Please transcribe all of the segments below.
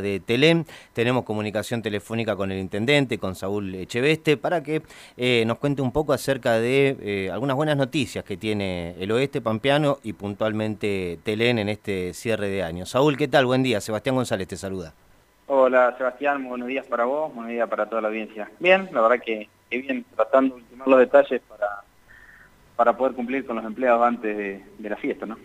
de Telén. Tenemos comunicación telefónica con el intendente, con Saúl Echeveste, para que eh, nos cuente un poco acerca de eh, algunas buenas noticias que tiene el oeste pampeano y puntualmente Telén en este cierre de año. Saúl, ¿qué tal? Buen día. Sebastián González te saluda. Hola Sebastián, buenos días para vos, buenos días para toda la audiencia. Bien, la verdad que, que bien, tratando de ultimar los detalles para para poder cumplir con los empleados antes de, la fiesta, ¿no?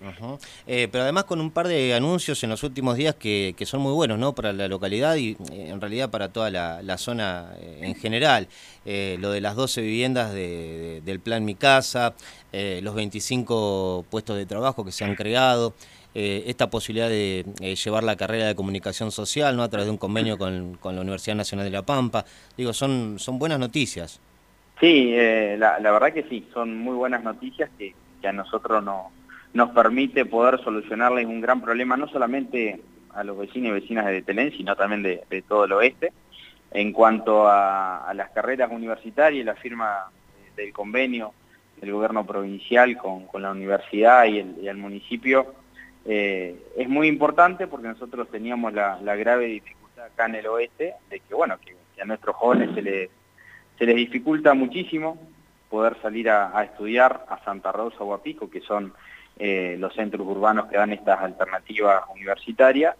Eh, pero además con un par de anuncios en los últimos días que, son muy buenos, ¿no? Para la localidad y eh, en realidad para toda la, zona eh, en general. lo de las 12 viviendas del plan Mi Casa, los 25 puestos de trabajo que se han creado, esta posibilidad de llevar la carrera de comunicación social, ¿no? A través de un convenio con, con la Universidad Nacional de La Pampa. Digo, son, son buenas noticias. Sí, eh, la, verdad que sí, son muy buenas noticias que, a nosotros no, nos permite poder solucionarles un gran problema, no solamente a los vecinos y vecinas de Telén, sino también de, todo el oeste. En cuanto a, las carreras universitarias, la firma del convenio del gobierno provincial con, la universidad y el, municipio, eh, es muy importante porque nosotros teníamos la, grave dificultad acá en el oeste de que, bueno, que, que a nuestros jóvenes se les se les dificulta muchísimo poder salir a, estudiar a Santa Rosa o a Pico, que son eh, los centros urbanos que dan estas alternativas universitarias.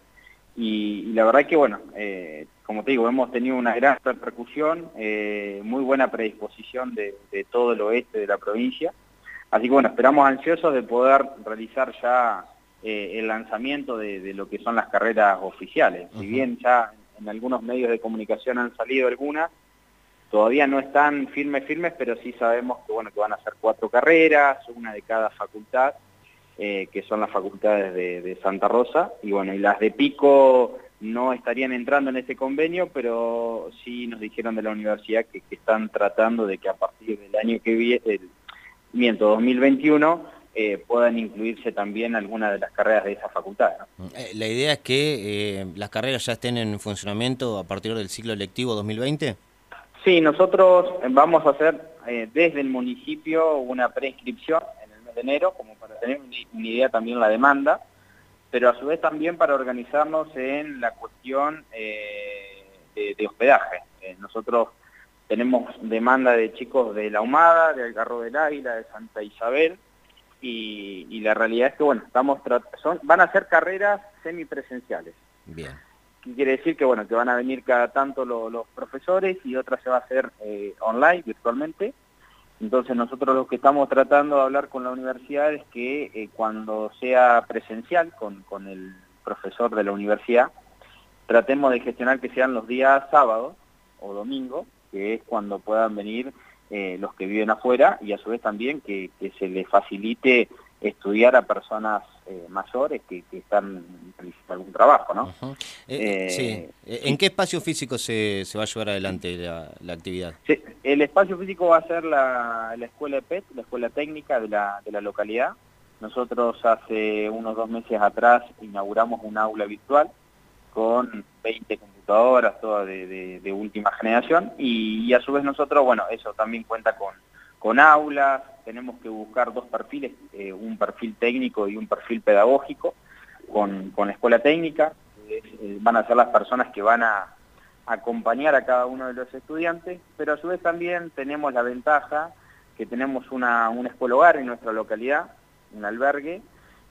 Y, la verdad que, bueno, eh, como te digo, hemos tenido una gran repercusión, eh, muy buena predisposición de, todo el oeste de la provincia. Así que, bueno, esperamos ansiosos de poder realizar ya el lanzamiento de, lo que son las carreras oficiales. Si bien ya en algunos medios de comunicación han salido algunas, Todavía no están firmes, firmes, pero sí sabemos que, bueno, que van a ser cuatro carreras, una de cada facultad, eh, que son las facultades de, Santa Rosa, y bueno, y las de Pico no estarían entrando en ese convenio, pero sí nos dijeron de la universidad que, están tratando de que a partir del año que viene, el, miento, 2021, eh, puedan incluirse también algunas de las carreras de esa facultad. Eh, la idea es que las carreras ya estén en funcionamiento a partir del ciclo lectivo 2020. Sí, nosotros vamos a hacer eh, desde el municipio una preinscripción en el mes de enero, como para tener una idea también la demanda, pero a su vez también para organizarnos en la cuestión eh, de, hospedaje. Eh, nosotros tenemos demanda de chicos de La Humada, de Algarro del Águila, de Santa Isabel, y, la realidad es que, bueno, estamos son, van a ser carreras semipresenciales. Bien quiere decir que bueno que van a venir cada tanto los profesores y otra se va a hacer eh, online, virtualmente. Entonces nosotros lo que estamos tratando de hablar con la universidad es que eh, cuando sea presencial con, con, el profesor de la universidad, tratemos de gestionar que sean los días sábados o domingo, que es cuando puedan venir eh, los que viven afuera y a su vez también que, que se les facilite estudiar a personas eh, mayores que, están realizando algún trabajo, ¿no? Eh, sí. ¿En qué espacio físico se, va a llevar adelante la, actividad? Sí. El espacio físico va a ser la, escuela de PET, la escuela técnica de la, localidad. Nosotros hace unos dos meses atrás inauguramos un aula virtual con 20 computadoras, todas de, última generación, y, y, a su vez nosotros, bueno, eso también cuenta con, con aulas, tenemos que buscar dos perfiles, eh, un perfil técnico y un perfil pedagógico con, la escuela técnica, eh, van a ser las personas que van a acompañar a cada uno de los estudiantes, pero a su vez también tenemos la ventaja que tenemos una, escuela hogar en nuestra localidad, un albergue,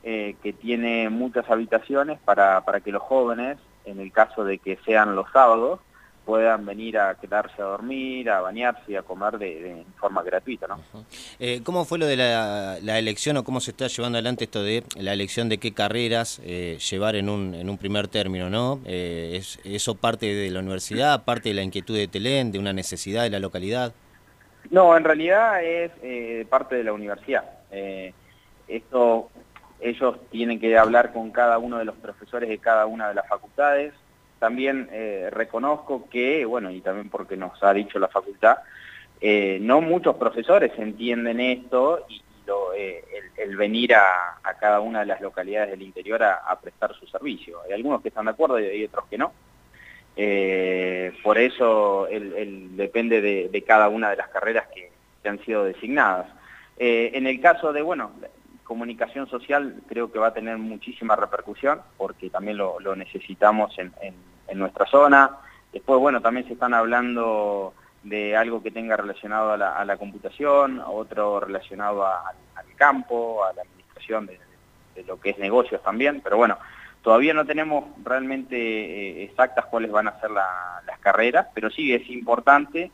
eh, que tiene muchas habitaciones para, para que los jóvenes, en el caso de que sean los sábados, puedan venir a quedarse a dormir, a bañarse y a comer de, forma gratuita. ¿no? Eh, ¿Cómo fue lo de la, elección o cómo se está llevando adelante esto de la elección de qué carreras eh, llevar en un, en un primer término? ¿no? Eh, ¿Es eso parte de la universidad, parte de la inquietud de Telén, de una necesidad de la localidad? No, en realidad es parte de la universidad. esto ellos tienen que hablar con cada uno de los profesores de cada una de las facultades, también eh, reconozco que, bueno, y también porque nos ha dicho la facultad, eh, no muchos profesores entienden esto y, eh, el, venir a, cada una de las localidades del interior a, prestar su servicio. Hay algunos que están de acuerdo y hay otros que no. por eso depende de, cada una de las carreras que, han sido designadas. en el caso de, bueno, comunicación social creo que va a tener muchísima repercusión porque también lo, necesitamos en nuestra zona. Después, bueno, también se están hablando de algo que tenga relacionado a la, computación, otro relacionado al campo, a la administración de, lo que es negocios también, pero bueno, todavía no tenemos realmente eh, exactas cuáles van a ser las carreras, pero sí es importante,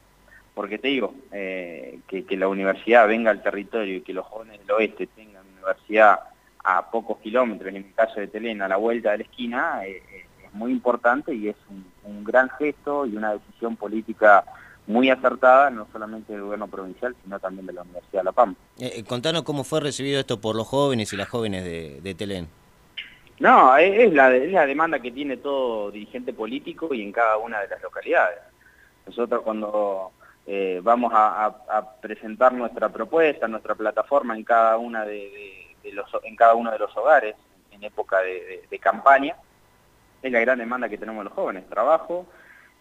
porque te digo, eh, que, la universidad venga al territorio y que los jóvenes del oeste tengan universidad a pocos kilómetros, en el caso de Telén, a la vuelta de la esquina, eh, muy importante y es un gran gesto y una decisión política muy acertada, no solamente del gobierno provincial, sino también de la Universidad de La Pampa. Eh, eh, contanos cómo fue recibido esto por los jóvenes y las jóvenes de, de Telén. No, es, la, es la demanda que tiene todo dirigente político y en cada una de las localidades. Nosotros cuando eh, vamos a, presentar nuestra propuesta, nuestra plataforma en cada una de, los en cada uno de los hogares en época de, campaña, es la gran demanda que tenemos los jóvenes, trabajo,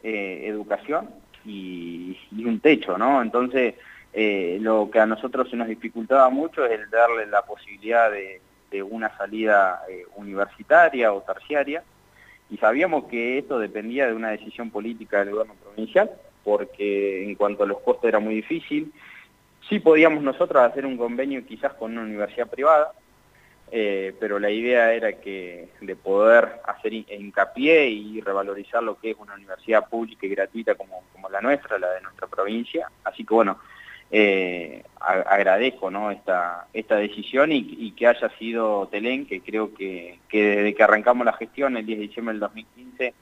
educación y, un techo, ¿no? Entonces, eh, lo que a nosotros se nos dificultaba mucho es el darle la posibilidad de, una salida eh, universitaria o terciaria, y sabíamos que esto dependía de una decisión política del gobierno provincial, porque en cuanto a los costos era muy difícil. Sí podíamos nosotros hacer un convenio quizás con una universidad privada, eh, pero la idea era que de poder hacer hincapié y revalorizar lo que es una universidad pública y gratuita como, como la nuestra, la de nuestra provincia. Así que bueno, eh, agradezco ¿no? esta, esta decisión y, que haya sido Telén, que creo que, desde que arrancamos la gestión el 10 de diciembre del 2015,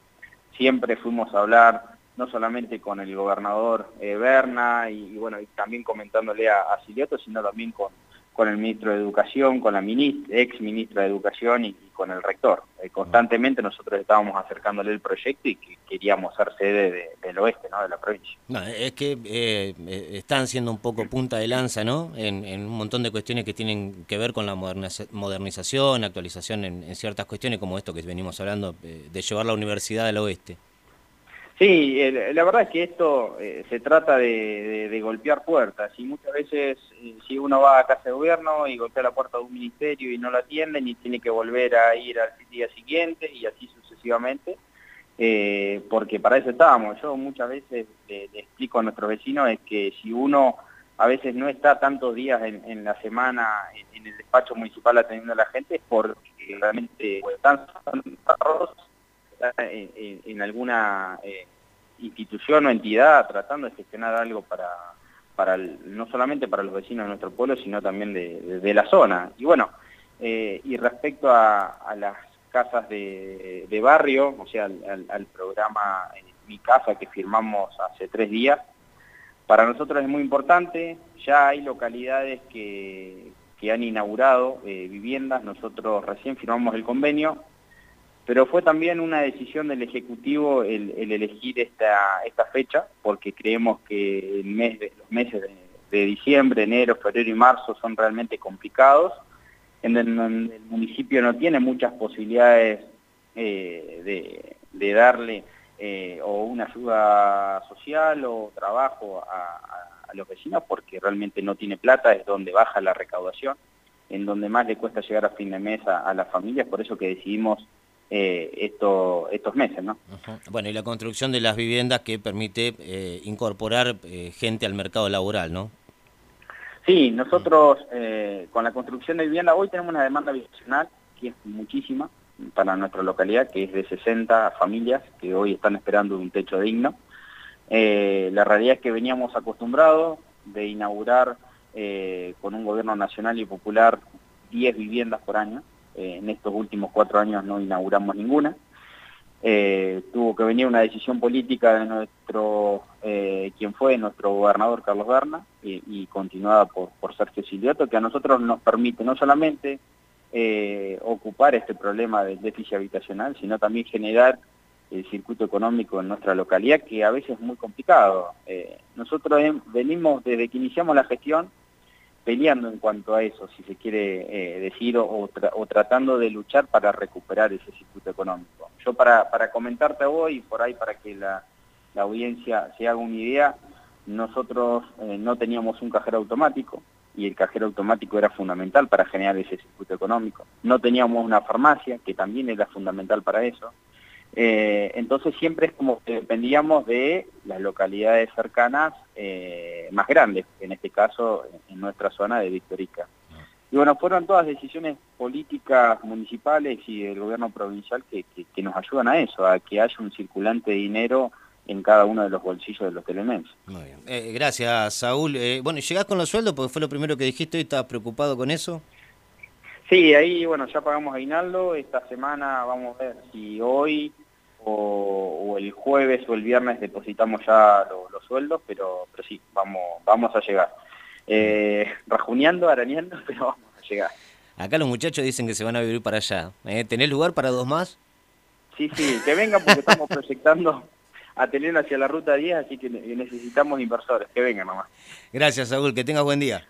siempre fuimos a hablar no solamente con el gobernador eh, Berna y, bueno, y también comentándole a, a sino también con con el ministro de Educación, con la ex ministra de Educación y, con el rector. Eh, constantemente nosotros estábamos acercándole el proyecto y que queríamos ser sede del oeste, ¿no? de la provincia. es que eh, eh, están siendo un poco punta de lanza ¿no? En, un montón de cuestiones que tienen que ver con la modernización, actualización en, ciertas cuestiones como esto que venimos hablando, de llevar la universidad al oeste. Sí, la verdad es que esto eh, se trata de, golpear puertas y muchas veces eh, si uno va a casa de gobierno y golpea la puerta de un ministerio y no lo atienden y tiene que volver a ir al día siguiente y así sucesivamente, eh, porque para eso estábamos. Yo muchas veces le, explico a nuestros vecinos es que si uno a veces no está tantos días en, la semana en, el despacho municipal atendiendo a la gente es porque realmente están en, alguna eh, institución o entidad tratando de gestionar algo para, para no solamente para los vecinos de nuestro pueblo, sino también de, la zona. Y bueno, eh, y respecto a, las casas de, barrio, o sea, al, programa eh, Mi Casa que firmamos hace tres días, para nosotros es muy importante, ya hay localidades que, que han inaugurado viviendas, nosotros recién firmamos el convenio, pero fue también una decisión del Ejecutivo el, elegir esta, esta fecha, porque creemos que el mes los meses de, diciembre, enero, febrero y marzo son realmente complicados, en donde el, municipio no tiene muchas posibilidades eh, de, darle eh, o una ayuda social o trabajo a, los vecinos, porque realmente no tiene plata, es donde baja la recaudación, en donde más le cuesta llegar a fin de mes a, a las familias, por eso que decidimos eh, estos meses. ¿no? Bueno, y la construcción de las viviendas que permite eh, incorporar eh, gente al mercado laboral, ¿no? Sí, nosotros eh, con la construcción de vivienda hoy tenemos una demanda habitacional que es muchísima para nuestra localidad, que es de 60 familias que hoy están esperando un techo digno. la realidad es que veníamos acostumbrados de inaugurar con un gobierno nacional y popular 10 viviendas por año, eh, en estos últimos cuatro años no inauguramos ninguna. Eh, tuvo que venir una decisión política de nuestro, eh, quien fue nuestro gobernador Carlos Berna, y, continuada por, por Sergio Silioto, que a nosotros nos permite no solamente ocupar este problema del déficit habitacional, sino también generar el circuito económico en nuestra localidad, que a veces es muy complicado. nosotros venimos, desde que iniciamos la gestión, peleando en cuanto a eso, si se quiere eh, decir, o, tratando de luchar para recuperar ese circuito económico. Yo para, comentarte hoy, por ahí para que la, audiencia se haga una idea, nosotros eh, no teníamos un cajero automático y el cajero automático era fundamental para generar ese circuito económico. No teníamos una farmacia, que también era fundamental para eso. Eh, entonces siempre es como que dependíamos de las localidades cercanas eh, más grandes, en este caso en nuestra zona de Victorica. Y bueno, fueron todas decisiones políticas municipales y del gobierno provincial que, nos ayudan a eso, a que haya un circulante de dinero en cada uno de los bolsillos de los telemenses. Muy bien. Eh, gracias, Saúl. Eh, bueno, ¿llegás con los sueldos? Porque fue lo primero que dijiste y ¿estás preocupado con eso? Sí, ahí, bueno, ya pagamos aguinaldo. Esta semana vamos a ver si hoy o, el jueves o el viernes depositamos ya los sueldos, pero, pero sí, vamos, vamos a llegar eh, rajuneando, arañando, pero vamos a llegar. Acá los muchachos dicen que se van a vivir para allá. ¿Eh? ¿Tenés lugar para dos más? Sí, sí, que vengan porque estamos proyectando a tener hacia la ruta 10, así que necesitamos inversores, que vengan nomás. Gracias, Saúl, que tengas buen día.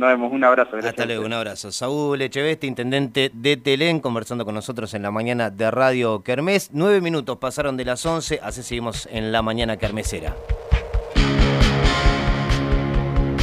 Nos vemos, un abrazo. Hasta luego, un abrazo. Saúl Echeveste, intendente de Telén, conversando con nosotros en la mañana de Radio Kermés. Nueve minutos pasaron de las once, así seguimos en la mañana kermesera.